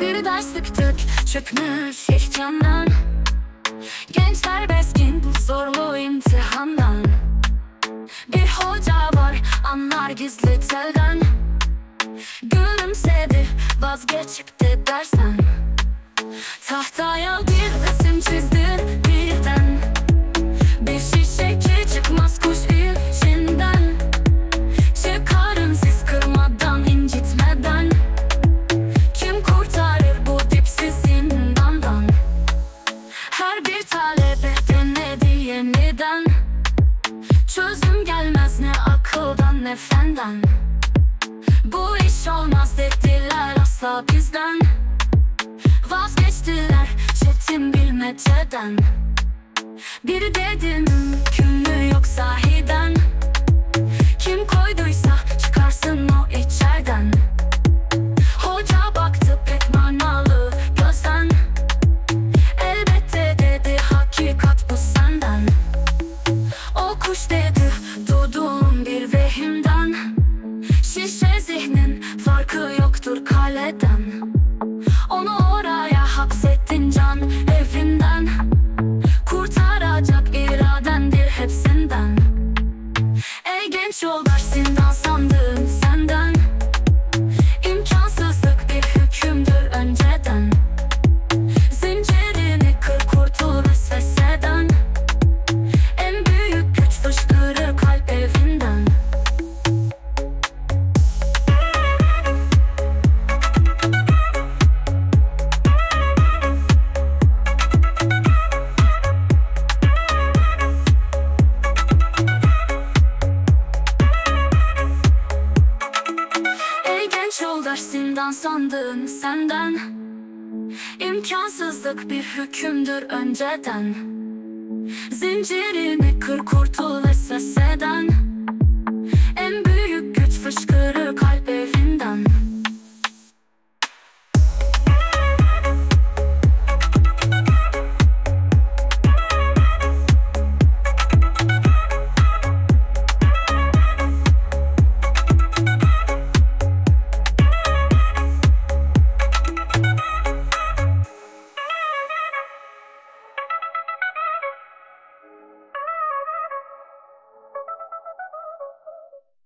Bir derslik Türk çıkmış ihtiyandan Gençler bezgin bu zorlu imtihandan. Bir hoca var anlar gizli telden. Gülümsedi vazgeçip de dersen. Tahtaya bir resim çizdir akıldan ne fenden? Bu iş olmaz dediler asla bizden. Vazgeçtiler çetin bilmeceden. Bir dedim mümkün yok sahiden. Kim koyduysa çıkarsın o içerden Hoca baktı pek manalı gözden. Elbette dedi hakikat bu senden. O kuş dedi yoktur kaleden zindan sandığın senden. İmkansızlık bir hükümdür önceden. Zincirini kır kurtul vesveseden